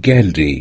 gallery.